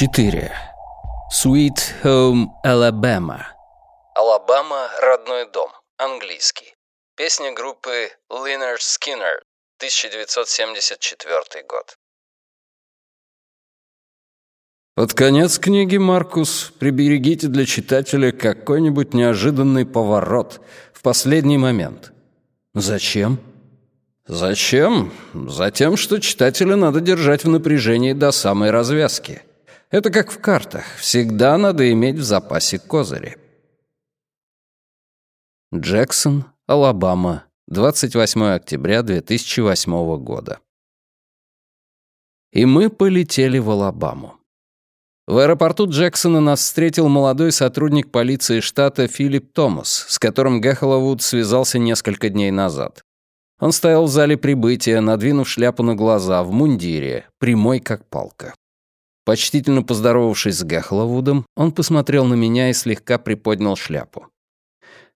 4. Sweet Home Alabama. Алабама — родной дом. Английский. Песня группы Lynyrd Skynyrd, 1974 год. Под конец книги, Маркус, приберегите для читателя какой-нибудь неожиданный поворот в последний момент. Зачем? Зачем? Затем, что читателя надо держать в напряжении до самой развязки. Это как в картах. Всегда надо иметь в запасе козыри. Джексон, Алабама, 28 октября 2008 года. И мы полетели в Алабаму. В аэропорту Джексона нас встретил молодой сотрудник полиции штата Филипп Томас, с которым Гехоловуд связался несколько дней назад. Он стоял в зале прибытия, надвинув шляпу на глаза, в мундире, прямой как палка. Почтительно поздоровавшись с Гахловудом, он посмотрел на меня и слегка приподнял шляпу.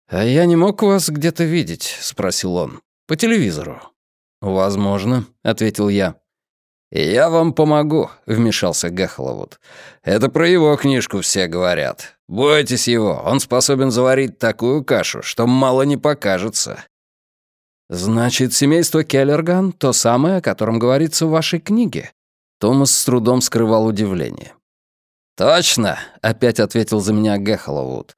«А я не мог вас где-то видеть?» — спросил он. «По телевизору». «Возможно», — ответил я. «Я вам помогу», — вмешался Гахловуд. «Это про его книжку все говорят. Бойтесь его, он способен заварить такую кашу, что мало не покажется». «Значит, семейство Келлерган — то самое, о котором говорится в вашей книге?» Томас с трудом скрывал удивление. «Точно», — опять ответил за меня Гехоловуд.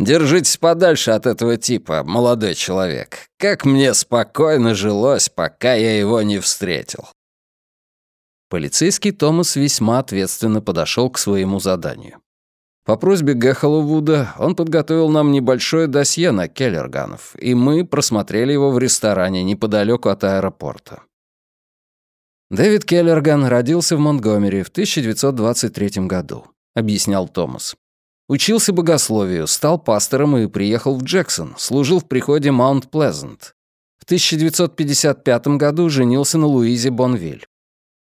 «Держитесь подальше от этого типа, молодой человек. Как мне спокойно жилось, пока я его не встретил». Полицейский Томас весьма ответственно подошел к своему заданию. По просьбе Гехоловуда он подготовил нам небольшое досье на Келлерганов, и мы просмотрели его в ресторане неподалеку от аэропорта. Дэвид Келлерган родился в Монтгомери в 1923 году, объяснял Томас. Учился богословию, стал пастором и приехал в Джексон, служил в приходе Маунт Плезант. В 1955 году женился на Луизе Бонвиль.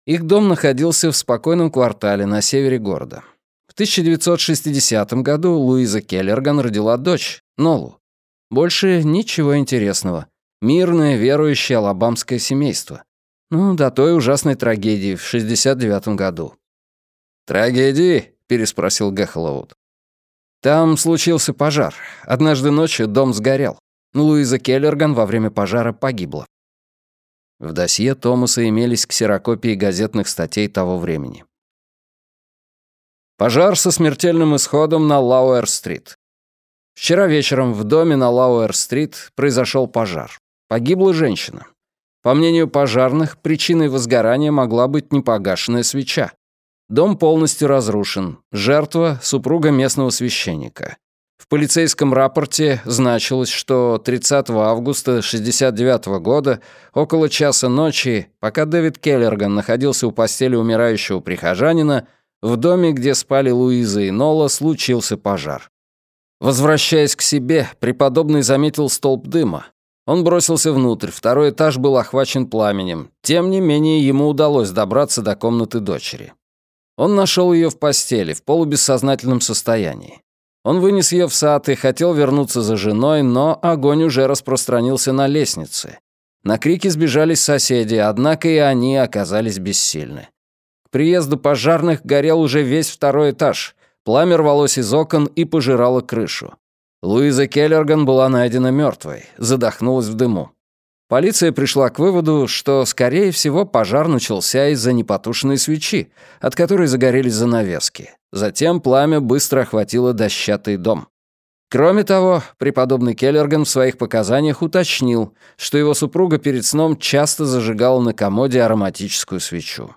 Их дом находился в спокойном квартале на севере города. В 1960 году Луиза Келлерган родила дочь, Нолу. Больше ничего интересного. Мирное, верующее алабамское семейство. Ну, до той ужасной трагедии в 69-м году. «Трагедии?» — переспросил Гехолоуд. «Там случился пожар. Однажды ночью дом сгорел. Луиза Келлерган во время пожара погибла». В досье Томаса имелись ксерокопии газетных статей того времени. Пожар со смертельным исходом на Лауэр-стрит. Вчера вечером в доме на Лауэр-стрит произошел пожар. Погибла женщина. По мнению пожарных, причиной возгорания могла быть непогашенная свеча. Дом полностью разрушен. Жертва — супруга местного священника. В полицейском рапорте значилось, что 30 августа 1969 года, около часа ночи, пока Дэвид Келлерган находился у постели умирающего прихожанина, в доме, где спали Луиза и Нола, случился пожар. Возвращаясь к себе, преподобный заметил столб дыма. Он бросился внутрь, второй этаж был охвачен пламенем. Тем не менее, ему удалось добраться до комнаты дочери. Он нашел ее в постели, в полубессознательном состоянии. Он вынес ее в сад и хотел вернуться за женой, но огонь уже распространился на лестнице. На крики сбежались соседи, однако и они оказались бессильны. К приезду пожарных горел уже весь второй этаж. Пламя рвалось из окон и пожирало крышу. Луиза Келлерган была найдена мертвой, задохнулась в дыму. Полиция пришла к выводу, что, скорее всего, пожар начался из-за непотушенной свечи, от которой загорелись занавески. Затем пламя быстро охватило дощатый дом. Кроме того, преподобный Келлерган в своих показаниях уточнил, что его супруга перед сном часто зажигала на комоде ароматическую свечу.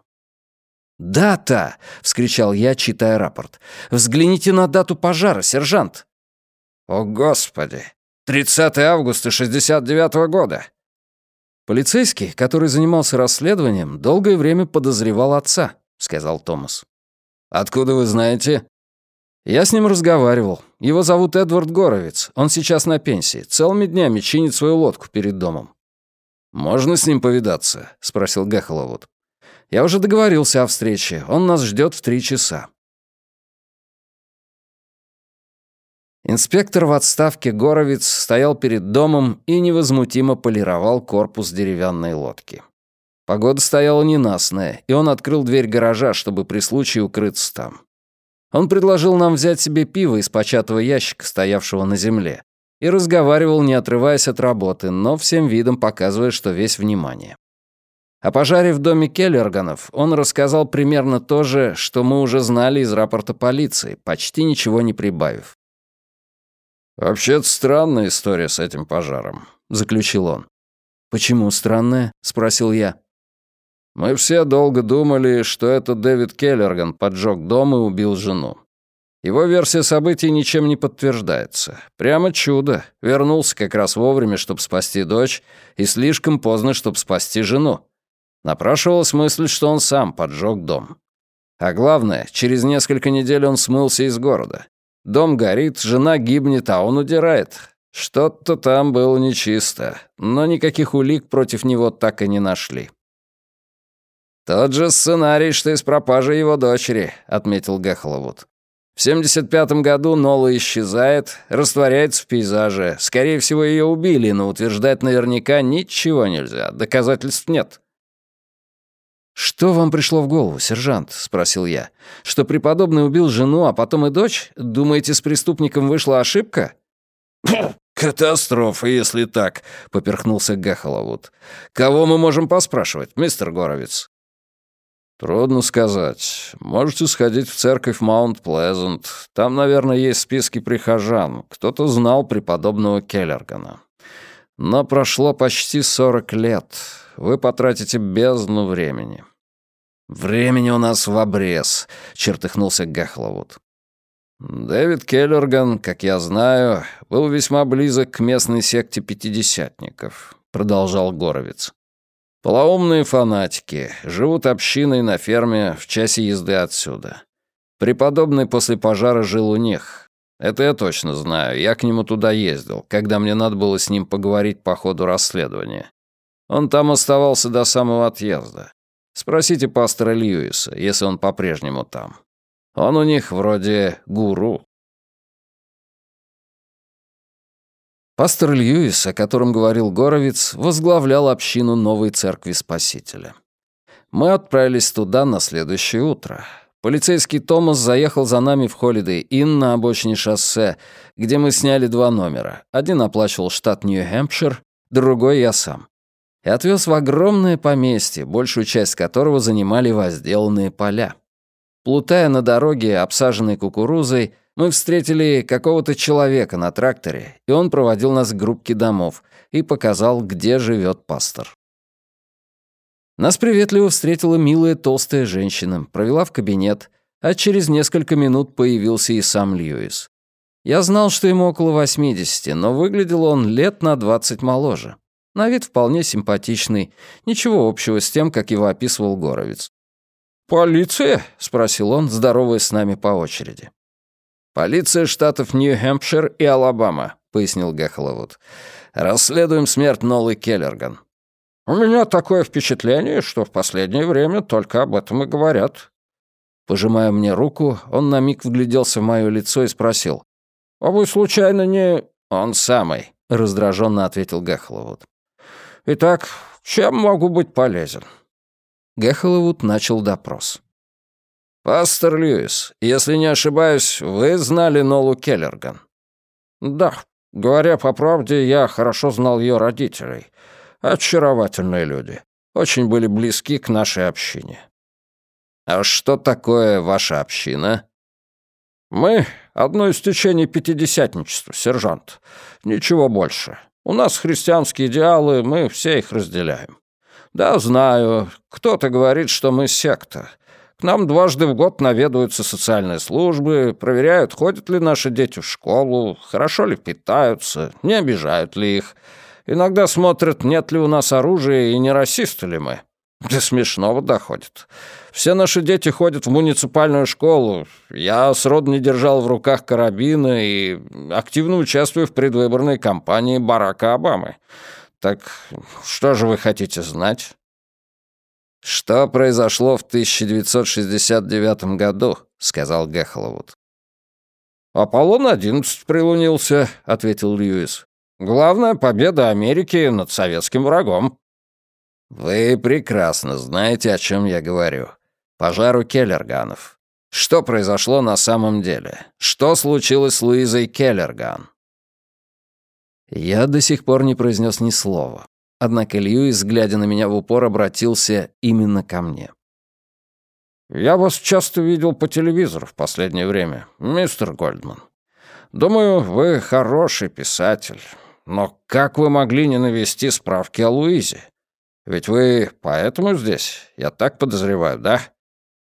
«Дата!» — вскричал я, читая рапорт. «Взгляните на дату пожара, сержант!» «О, Господи! 30 августа 69 -го года!» «Полицейский, который занимался расследованием, долгое время подозревал отца», — сказал Томас. «Откуда вы знаете?» «Я с ним разговаривал. Его зовут Эдвард Горовец. Он сейчас на пенсии. Целыми днями чинит свою лодку перед домом». «Можно с ним повидаться?» — спросил Гехоловод. «Я уже договорился о встрече. Он нас ждет в три часа». Инспектор в отставке Горовец стоял перед домом и невозмутимо полировал корпус деревянной лодки. Погода стояла ненастная, и он открыл дверь гаража, чтобы при случае укрыться там. Он предложил нам взять себе пиво из початого ящика, стоявшего на земле, и разговаривал, не отрываясь от работы, но всем видом показывая, что весь внимание. О пожаре в доме Келлерганов он рассказал примерно то же, что мы уже знали из рапорта полиции, почти ничего не прибавив. «Вообще-то странная история с этим пожаром», — заключил он. «Почему странная?» — спросил я. «Мы все долго думали, что это Дэвид Келлерган поджег дом и убил жену. Его версия событий ничем не подтверждается. Прямо чудо. Вернулся как раз вовремя, чтобы спасти дочь, и слишком поздно, чтобы спасти жену. Напрашивалась мысль, что он сам поджег дом. А главное, через несколько недель он смылся из города. Дом горит, жена гибнет, а он удирает. Что-то там было нечисто, но никаких улик против него так и не нашли. «Тот же сценарий, что и с пропажей его дочери», — отметил Гехловуд. В 75-м году Нола исчезает, растворяется в пейзаже. Скорее всего, ее убили, но утверждать наверняка ничего нельзя. Доказательств нет. «Что вам пришло в голову, сержант?» — спросил я. «Что преподобный убил жену, а потом и дочь? Думаете, с преступником вышла ошибка?» «Катастрофа, если так», — поперхнулся Гахаловуд. «Кого мы можем поспрашивать, мистер Горовец?» «Трудно сказать. Можете сходить в церковь Маунт-Плезант. Там, наверное, есть списки прихожан. Кто-то знал преподобного Келлергана. Но прошло почти сорок лет. Вы потратите бездну времени». «Времени у нас в обрез», — чертыхнулся Гахловуд. Дэвид Келлерган, как я знаю, был весьма близок к местной секте пятидесятников, продолжал Горовец. Полоумные фанатики живут общиной на ферме в часе езды отсюда. Преподобный после пожара жил у них. Это я точно знаю. Я к нему туда ездил, когда мне надо было с ним поговорить по ходу расследования. Он там оставался до самого отъезда. Спросите пастора Льюиса, если он по-прежнему там. Он у них вроде гуру. Пастор Льюис, о котором говорил Горовец, возглавлял общину новой церкви Спасителя. Мы отправились туда на следующее утро. Полицейский Томас заехал за нами в Холидей Inn на обочине шоссе, где мы сняли два номера. Один оплачивал штат Нью-Хэмпшир, другой я сам. И отвез в огромное поместье, большую часть которого занимали возделанные поля. Плутая на дороге, обсаженной кукурузой, мы встретили какого-то человека на тракторе, и он проводил нас к группке домов и показал, где живет пастор. Нас приветливо встретила милая толстая женщина, провела в кабинет, а через несколько минут появился и сам Льюис. Я знал, что ему около 80, но выглядел он лет на 20 моложе. На вид вполне симпатичный, ничего общего с тем, как его описывал Горовец. «Полиция?» — спросил он, здороваясь с нами по очереди. «Полиция штатов Нью-Хэмпшир и Алабама», — пояснил Гехловуд. «Расследуем смерть Нолы Келлерган». «У меня такое впечатление, что в последнее время только об этом и говорят». Пожимая мне руку, он на миг вгляделся в мое лицо и спросил. «А вы, случайно, не...» «Он самый», — раздраженно ответил Гехловуд. «Итак, чем могу быть полезен?» Гехоловуд начал допрос. «Пастор Льюис, если не ошибаюсь, вы знали Нолу Келлерган?» «Да. Говоря по правде, я хорошо знал ее родителей. Очаровательные люди. Очень были близки к нашей общине». «А что такое ваша община?» «Мы — одно из течений пятидесятничества, сержант. Ничего больше. У нас христианские идеалы, мы все их разделяем. Да, знаю, кто-то говорит, что мы секта. К нам дважды в год наведываются социальные службы, проверяют, ходят ли наши дети в школу, хорошо ли питаются, не обижают ли их. Иногда смотрят, нет ли у нас оружия и не расисты ли мы. До смешного доходит. Все наши дети ходят в муниципальную школу. Я сроду не держал в руках карабина и активно участвую в предвыборной кампании Барака Обамы. Так что же вы хотите знать? Что произошло в 1969 году, сказал Гехловуд. «Аполлон-11 прилунился», — ответил Льюис. «Главная победа Америки над советским врагом». «Вы прекрасно знаете, о чем я говорю. Пожар у Келлерганов. Что произошло на самом деле? Что случилось с Луизой Келлерган?» Я до сих пор не произнес ни слова. Однако Льюис, глядя на меня в упор, обратился именно ко мне. «Я вас часто видел по телевизору в последнее время, мистер Гольдман. Думаю, вы хороший писатель. Но как вы могли не навести справки о Луизе? Ведь вы поэтому здесь, я так подозреваю, да?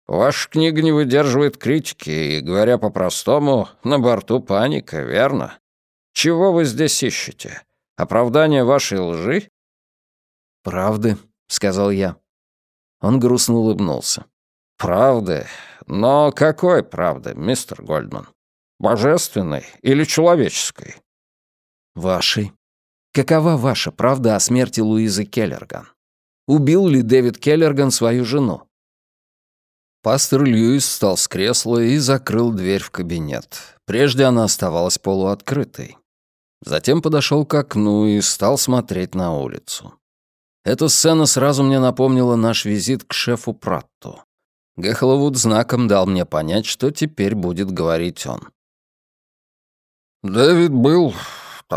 Ваша книга не выдерживает критики, и, говоря по-простому, на борту паника, верно? Чего вы здесь ищете? Оправдание вашей лжи? «Правды», — сказал я. Он грустно улыбнулся. «Правды? Но какой правды, мистер Гольдман? Божественной или человеческой?» «Вашей. Какова ваша правда о смерти Луизы Келлерган? Убил ли Дэвид Келлерган свою жену?» Пастор Льюис встал с кресла и закрыл дверь в кабинет. Прежде она оставалась полуоткрытой. Затем подошел к окну и стал смотреть на улицу. Эта сцена сразу мне напомнила наш визит к шефу Пратту. Гехоловуд знаком дал мне понять, что теперь будет говорить он. «Дэвид был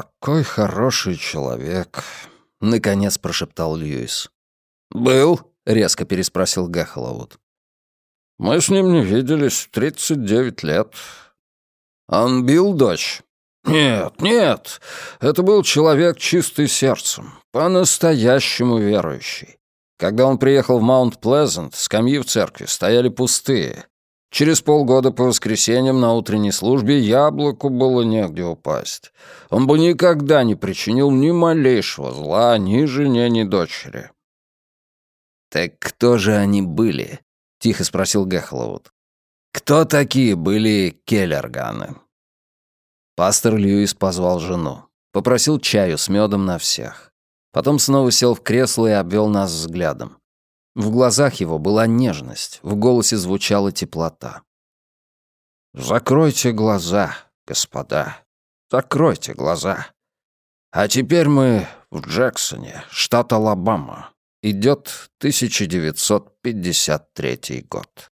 такой хороший человек», — наконец прошептал Льюис. «Был?» — резко переспросил Гехоловуд. «Мы с ним не виделись 39 лет». «Он бил дочь?» «Нет, нет, это был человек чистый сердцем, по-настоящему верующий. Когда он приехал в Маунт-Плезант, скамьи в церкви стояли пустые. Через полгода по воскресеньям на утренней службе яблоку было негде упасть. Он бы никогда не причинил ни малейшего зла ни жене, ни дочери. «Так кто же они были?» — тихо спросил Гехлоуд. «Кто такие были Келлерганы?» Пастор Льюис позвал жену. Попросил чаю с медом на всех. Потом снова сел в кресло и обвел нас взглядом. В глазах его была нежность, в голосе звучала теплота. «Закройте глаза, господа, закройте глаза. А теперь мы в Джексоне, штат Алабама. Идет 1953 год».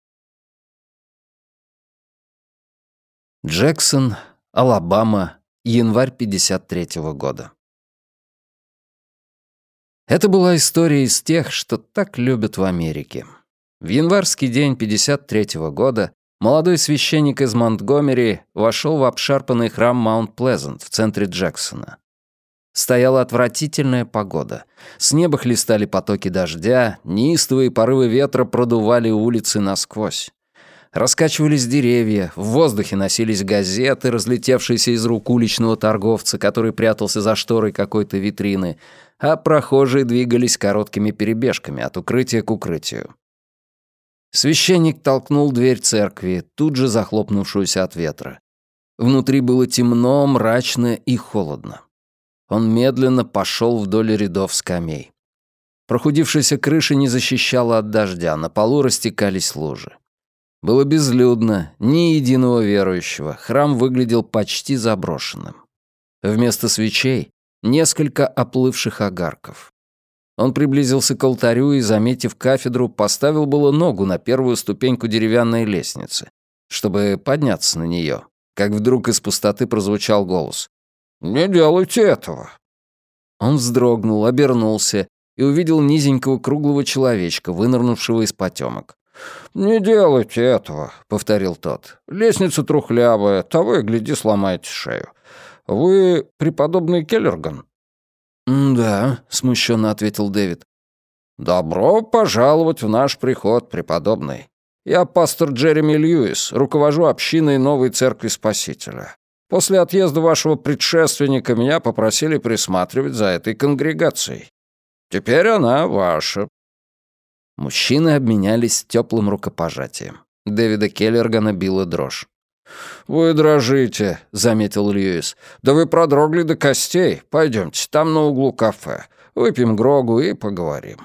Джексон, Алабама, январь 53 -го года. Это была история из тех, что так любят в Америке. В январский день 53 -го года молодой священник из Монтгомери вошел в обшарпанный храм Маунт-Плезант в центре Джексона. Стояла отвратительная погода. С неба хлестали потоки дождя, неистовые порывы ветра продували улицы насквозь. Раскачивались деревья, в воздухе носились газеты, разлетевшиеся из рук уличного торговца, который прятался за шторой какой-то витрины, а прохожие двигались короткими перебежками от укрытия к укрытию. Священник толкнул дверь церкви, тут же захлопнувшуюся от ветра. Внутри было темно, мрачно и холодно. Он медленно пошел вдоль рядов скамей. Прохудившаяся крыша не защищала от дождя, на полу растекались лужи. Было безлюдно, ни единого верующего, храм выглядел почти заброшенным. Вместо свечей — несколько оплывших огарков. Он приблизился к алтарю и, заметив кафедру, поставил было ногу на первую ступеньку деревянной лестницы, чтобы подняться на нее, как вдруг из пустоты прозвучал голос. «Не делайте этого!» Он вздрогнул, обернулся и увидел низенького круглого человечка, вынырнувшего из потемок. «Не делайте этого», — повторил тот. «Лестница трухлявая, того и гляди, сломаете шею. Вы преподобный Келлерган?» «Да», — смущенно ответил Дэвид. «Добро пожаловать в наш приход, преподобный. Я пастор Джереми Льюис, руковожу общиной Новой Церкви Спасителя. После отъезда вашего предшественника меня попросили присматривать за этой конгрегацией. Теперь она ваша. Мужчины обменялись теплым рукопожатием. Дэвида Келлергана била дрожь. «Вы дрожите», — заметил Льюис. «Да вы продрогли до костей. Пойдемте, там на углу кафе. Выпьем Грогу и поговорим».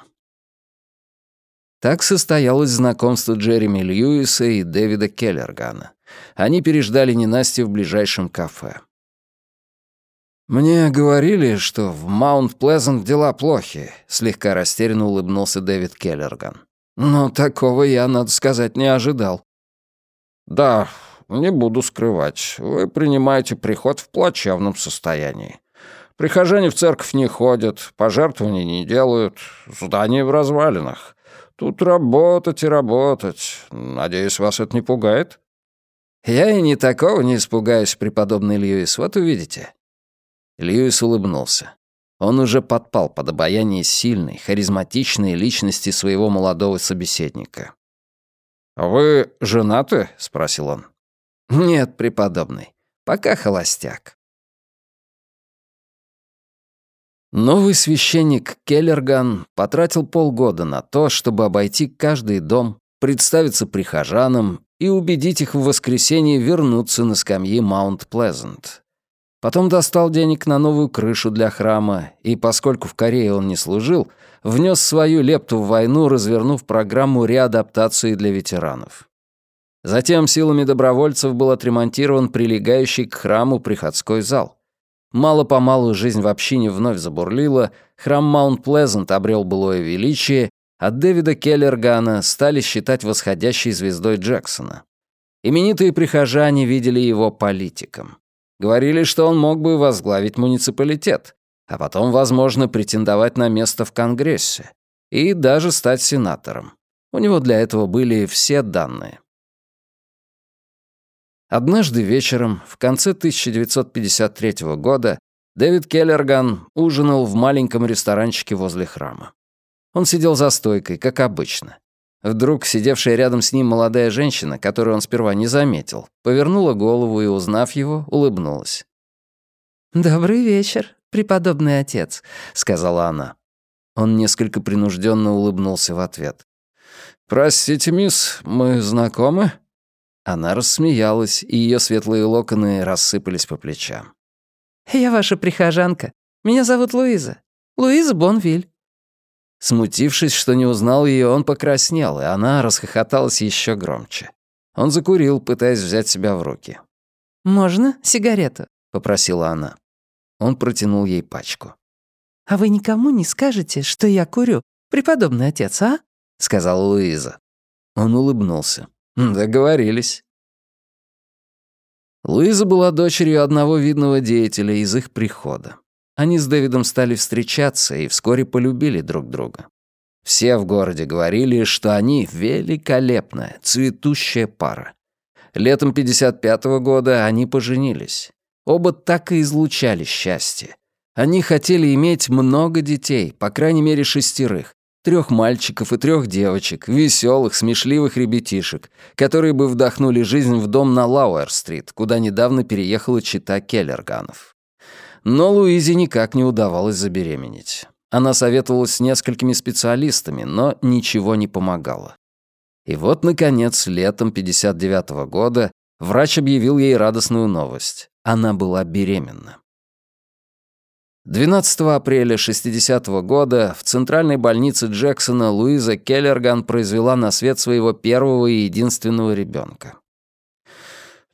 Так состоялось знакомство Джереми Льюиса и Дэвида Келлергана. Они переждали ненастье в ближайшем кафе. «Мне говорили, что в Маунт-Плезант дела плохи», — слегка растерянно улыбнулся Дэвид Келлерган. «Но такого я, надо сказать, не ожидал». «Да, не буду скрывать. Вы принимаете приход в плачевном состоянии. Прихожане в церковь не ходят, пожертвований не делают, здание в развалинах. Тут работать и работать. Надеюсь, вас это не пугает?» «Я и не такого не испугаюсь, преподобный Льюис, вот увидите». Льюис улыбнулся. Он уже подпал под обаяние сильной, харизматичной личности своего молодого собеседника. «Вы женаты?» — спросил он. «Нет, преподобный, пока холостяк». Новый священник Келлерган потратил полгода на то, чтобы обойти каждый дом, представиться прихожанам и убедить их в воскресенье вернуться на скамьи Маунт-Плезант. Потом достал денег на новую крышу для храма, и поскольку в Корее он не служил, внес свою лепту в войну, развернув программу реадаптации для ветеранов. Затем силами добровольцев был отремонтирован прилегающий к храму приходской зал. Мало-помалу жизнь в общине вновь забурлила, храм Маунт-Плезант обрел былое величие, а Дэвида Келлергана стали считать восходящей звездой Джексона. Именитые прихожане видели его политиком. Говорили, что он мог бы возглавить муниципалитет, а потом, возможно, претендовать на место в Конгрессе и даже стать сенатором. У него для этого были все данные. Однажды вечером, в конце 1953 года, Дэвид Келлерган ужинал в маленьком ресторанчике возле храма. Он сидел за стойкой, как обычно. Вдруг сидевшая рядом с ним молодая женщина, которую он сперва не заметил, повернула голову и, узнав его, улыбнулась. «Добрый вечер, преподобный отец», — сказала она. Он несколько принужденно улыбнулся в ответ. «Простите, мисс, мы знакомы?» Она рассмеялась, и ее светлые локоны рассыпались по плечам. «Я ваша прихожанка. Меня зовут Луиза. Луиза Бонвиль». Смутившись, что не узнал ее, он покраснел, и она расхохоталась еще громче. Он закурил, пытаясь взять себя в руки. «Можно сигарету?» — попросила она. Он протянул ей пачку. «А вы никому не скажете, что я курю, преподобный отец, а?» — сказала Луиза. Он улыбнулся. Договорились. Луиза была дочерью одного видного деятеля из их прихода. Они с Дэвидом стали встречаться и вскоре полюбили друг друга. Все в городе говорили, что они великолепная, цветущая пара. Летом 55-го года они поженились. Оба так и излучали счастье. Они хотели иметь много детей, по крайней мере шестерых, Трех мальчиков и трех девочек, веселых, смешливых ребятишек, которые бы вдохнули жизнь в дом на Лауэр-стрит, куда недавно переехала чита Келлерганов. Но Луизе никак не удавалось забеременеть. Она советовалась с несколькими специалистами, но ничего не помогало. И вот, наконец, летом 59 -го года врач объявил ей радостную новость. Она была беременна. 12 апреля 60 -го года в центральной больнице Джексона Луиза Келлерган произвела на свет своего первого и единственного ребенка.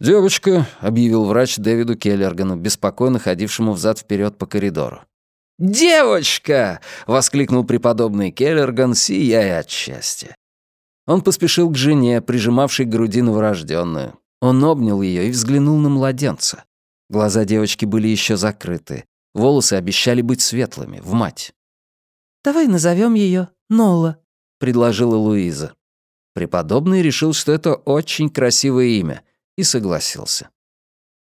«Девочка», — объявил врач Дэвиду Келлергану, беспокойно ходившему взад-вперед по коридору. «Девочка!» — воскликнул преподобный Келлерган, сияя от счастья. Он поспешил к жене, прижимавшей к груди новорожденную. Он обнял ее и взглянул на младенца. Глаза девочки были еще закрыты. Волосы обещали быть светлыми, в мать. «Давай назовем ее Нола», — предложила Луиза. Преподобный решил, что это очень красивое имя, и согласился.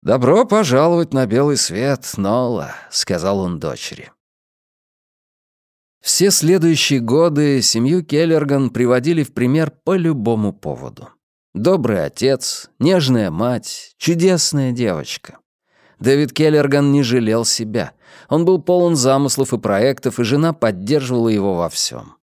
«Добро пожаловать на белый свет, Нола», — сказал он дочери. Все следующие годы семью Келлерган приводили в пример по любому поводу. Добрый отец, нежная мать, чудесная девочка. Дэвид Келлерган не жалел себя. Он был полон замыслов и проектов, и жена поддерживала его во всем.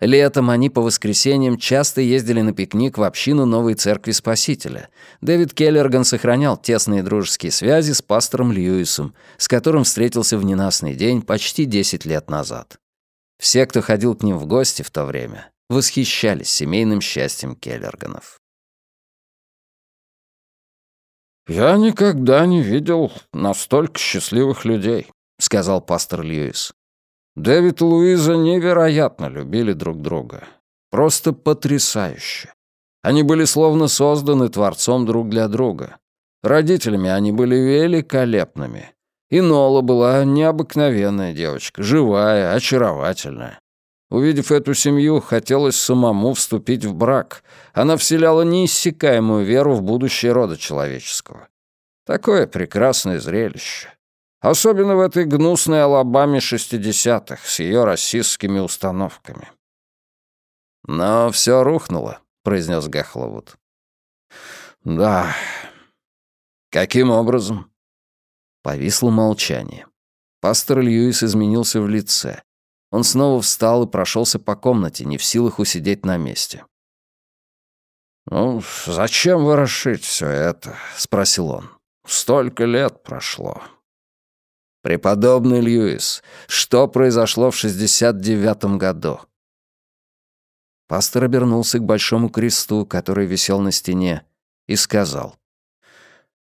Летом они по воскресеньям часто ездили на пикник в общину Новой Церкви Спасителя. Дэвид Келлерган сохранял тесные дружеские связи с пастором Льюисом, с которым встретился в ненастный день почти 10 лет назад. Все, кто ходил к ним в гости в то время, восхищались семейным счастьем Келлерганов. «Я никогда не видел настолько счастливых людей», — сказал пастор Льюис. «Дэвид и Луиза невероятно любили друг друга. Просто потрясающе. Они были словно созданы Творцом друг для друга. Родителями они были великолепными. И Нола была необыкновенная девочка, живая, очаровательная. Увидев эту семью, хотелось самому вступить в брак. Она вселяла неиссякаемую веру в будущее рода человеческого. Такое прекрасное зрелище. Особенно в этой гнусной Алабаме шестидесятых с ее расистскими установками. «Но все рухнуло», — произнес Гахловуд. «Да. Каким образом?» Повисло молчание. Пастор Льюис изменился в лице. Он снова встал и прошелся по комнате, не в силах усидеть на месте. «Ну, зачем ворошить все это?» — спросил он. «Столько лет прошло». «Преподобный Льюис, что произошло в 69-м году?» Пастор обернулся к большому кресту, который висел на стене, и сказал.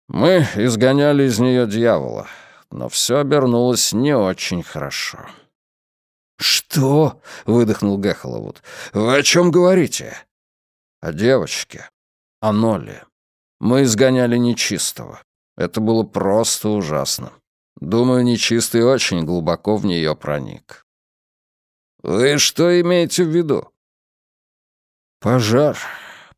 «Мы изгоняли из нее дьявола, но все обернулось не очень хорошо». «Что?» — выдохнул Гехоловуд. «Вы о чем говорите?» «О девочке. О Нолле. Мы изгоняли нечистого. Это было просто ужасно. Думаю, нечистый очень глубоко в нее проник». «Вы что имеете в виду?» «Пожар.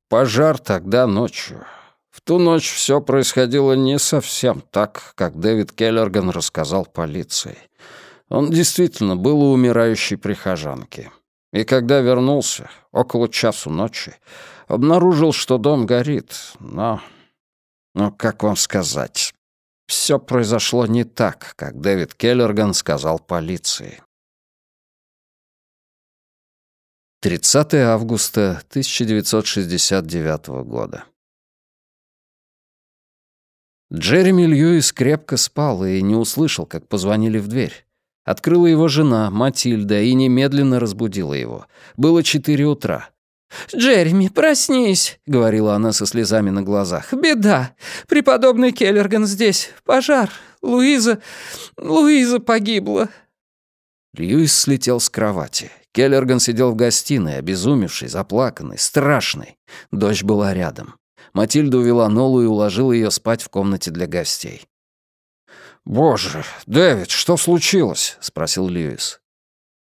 Пожар тогда ночью. В ту ночь все происходило не совсем так, как Дэвид Келлерган рассказал полиции. Он действительно был у умирающей прихожанки. И когда вернулся, около часу ночи, обнаружил, что дом горит. Но... Но как вам сказать? Все произошло не так, как Дэвид Келлерган сказал полиции. 30 августа 1969 года. Джереми Льюис крепко спал и не услышал, как позвонили в дверь. Открыла его жена, Матильда, и немедленно разбудила его. Было четыре утра. «Джереми, проснись», — говорила она со слезами на глазах. «Беда. Преподобный Келлерган здесь. Пожар. Луиза... Луиза погибла». Льюис слетел с кровати. Келлерган сидел в гостиной, обезумевший, заплаканный, страшный. Дочь была рядом. Матильда увела Нолу и уложила ее спать в комнате для гостей. «Боже, Дэвид, что случилось?» — спросил Льюис.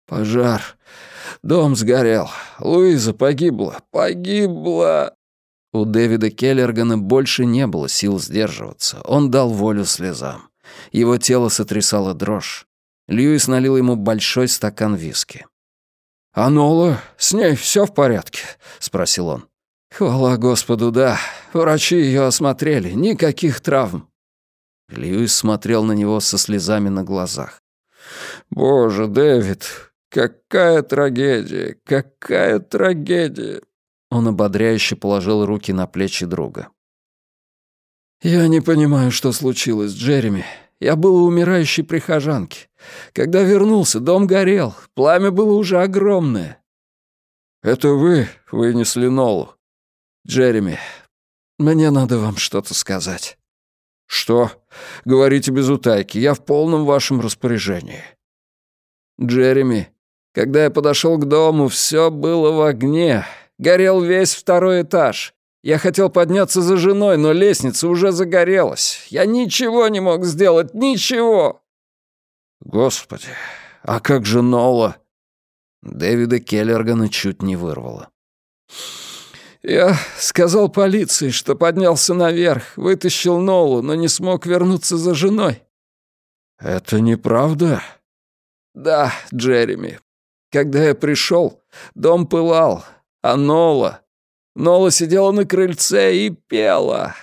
«Пожар. Дом сгорел. Луиза погибла. Погибла!» У Дэвида Келлергана больше не было сил сдерживаться. Он дал волю слезам. Его тело сотрясало дрожь. Льюис налил ему большой стакан виски. «А Нола, с ней все в порядке?» — спросил он. «Хвала Господу, да. Врачи ее осмотрели. Никаких травм. Льюис смотрел на него со слезами на глазах. «Боже, Дэвид, какая трагедия, какая трагедия!» Он ободряюще положил руки на плечи друга. «Я не понимаю, что случилось, Джереми. Я был у умирающей прихожанки. Когда вернулся, дом горел, пламя было уже огромное». «Это вы вынесли Нолу?» «Джереми, мне надо вам что-то сказать». «Что? Говорите без утайки, я в полном вашем распоряжении». «Джереми, когда я подошел к дому, все было в огне. Горел весь второй этаж. Я хотел подняться за женой, но лестница уже загорелась. Я ничего не мог сделать, ничего!» «Господи, а как же Нола?» Дэвида Келлергана чуть не вырвало. Я сказал полиции, что поднялся наверх, вытащил Нолу, но не смог вернуться за женой. Это неправда? Да, Джереми. Когда я пришел, дом пылал, а Нола... Нола сидела на крыльце и пела.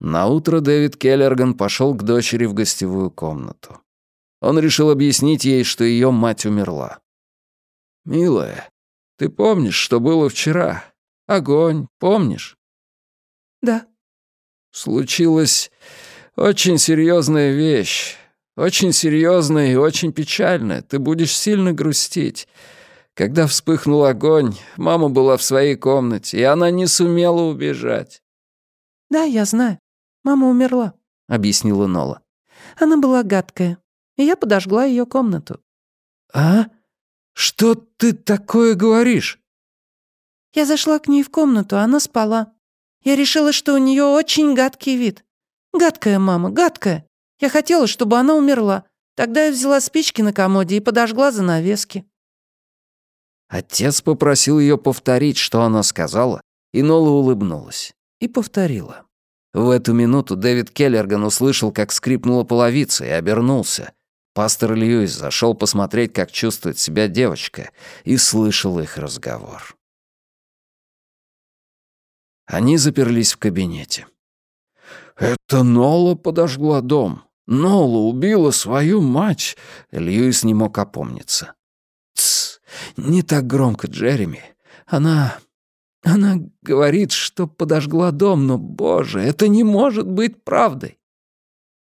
Наутро Дэвид Келлерган пошел к дочери в гостевую комнату. Он решил объяснить ей, что ее мать умерла. «Милая, ты помнишь, что было вчера? Огонь, помнишь?» «Да». «Случилась очень серьезная вещь. Очень серьезная и очень печальная. Ты будешь сильно грустить. Когда вспыхнул огонь, мама была в своей комнате, и она не сумела убежать». «Да, я знаю. Мама умерла», — объяснила Нола. «Она была гадкая, и я подожгла ее комнату». «А?» «Что ты такое говоришь?» Я зашла к ней в комнату, она спала. Я решила, что у нее очень гадкий вид. Гадкая мама, гадкая. Я хотела, чтобы она умерла. Тогда я взяла спички на комоде и подожгла занавески». Отец попросил ее повторить, что она сказала, и Нола улыбнулась. И повторила. В эту минуту Дэвид Келлерган услышал, как скрипнула половица, и обернулся. Пастор Льюис зашел посмотреть, как чувствует себя девочка, и слышал их разговор. Они заперлись в кабинете. «Это Нола подожгла дом. Нола убила свою мать!» Льюис не мог опомниться. «Тсс, не так громко, Джереми. Она... она говорит, что подожгла дом, но, боже, это не может быть правдой!»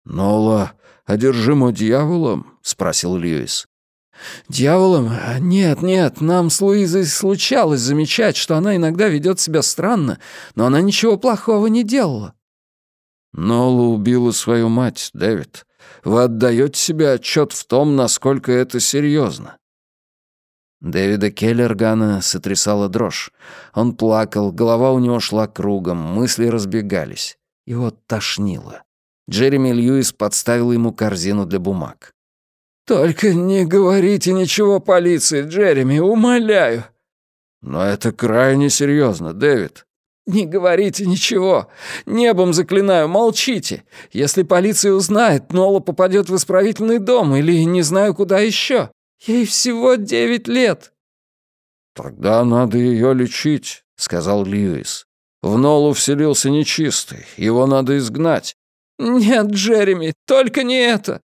«Нола одержима дьяволом?» — спросил Льюис. «Дьяволом? Нет, нет, нам с Луизой случалось замечать, что она иногда ведет себя странно, но она ничего плохого не делала». «Нола убила свою мать, Дэвид. Вы отдаете себе отчет в том, насколько это серьезно?» Дэвида Келлергана сотрясала дрожь. Он плакал, голова у него шла кругом, мысли разбегались. Его тошнило. Джереми Льюис подставил ему корзину для бумаг. «Только не говорите ничего полиции, Джереми, умоляю!» «Но это крайне серьезно, Дэвид». «Не говорите ничего. Небом заклинаю, молчите. Если полиция узнает, Нола попадет в исправительный дом или не знаю куда еще. Ей всего девять лет». «Тогда надо ее лечить», — сказал Льюис. «В Нолу вселился нечистый, его надо изгнать. «Нет, Джереми, только не это!»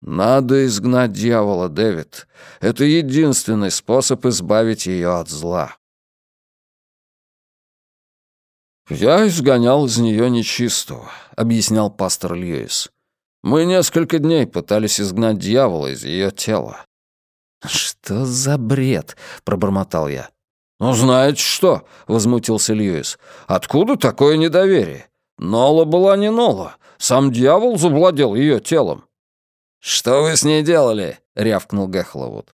«Надо изгнать дьявола, Дэвид. Это единственный способ избавить ее от зла». «Я изгонял из нее нечистого», — объяснял пастор Льюис. «Мы несколько дней пытались изгнать дьявола из ее тела». «Что за бред?» — пробормотал я. «Ну, знаете что?» — возмутился Льюис. «Откуда такое недоверие? Нола была не Нола. Сам дьявол завладел ее телом». «Что вы с ней делали?» — рявкнул Гехловуд.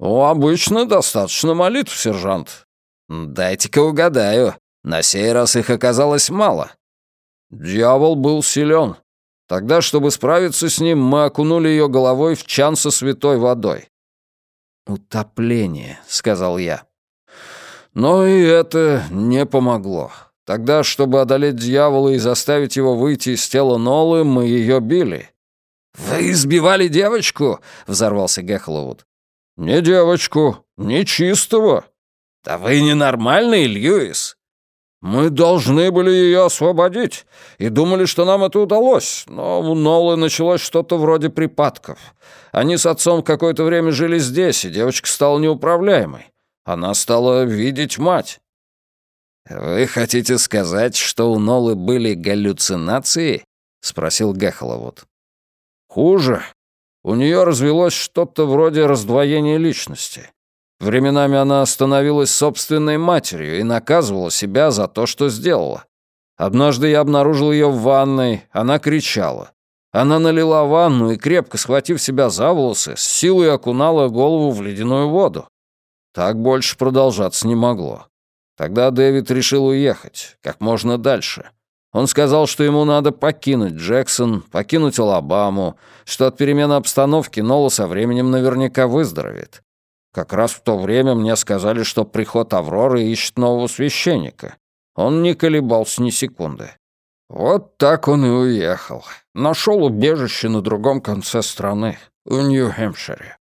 «Ну, обычно достаточно молитв, сержант». «Дайте-ка угадаю. На сей раз их оказалось мало». «Дьявол был силен. Тогда, чтобы справиться с ним, мы окунули ее головой в чан со святой водой». «Утопление», — сказал я. Но и это не помогло. Тогда, чтобы одолеть дьявола и заставить его выйти из тела Нолы, мы ее били». «Вы избивали девочку?» — взорвался Гехловуд. «Не девочку, не чистого». «Да вы ненормальный, Льюис!» «Мы должны были ее освободить и думали, что нам это удалось, но у Нолы началось что-то вроде припадков. Они с отцом какое-то время жили здесь, и девочка стала неуправляемой. Она стала видеть мать». «Вы хотите сказать, что у Нолы были галлюцинации?» — спросил Гехоловод. «Хуже. У нее развелось что-то вроде раздвоения личности. Временами она становилась собственной матерью и наказывала себя за то, что сделала. Однажды я обнаружил ее в ванной, она кричала. Она налила ванну и, крепко схватив себя за волосы, с силой окунала голову в ледяную воду. Так больше продолжаться не могло. Тогда Дэвид решил уехать, как можно дальше. Он сказал, что ему надо покинуть Джексон, покинуть Алабаму, что от перемены обстановки Нола со временем наверняка выздоровеет. Как раз в то время мне сказали, что приход Авроры ищет нового священника. Он не колебался ни секунды. Вот так он и уехал. Нашел убежище на другом конце страны, в Нью-Хэмпшире.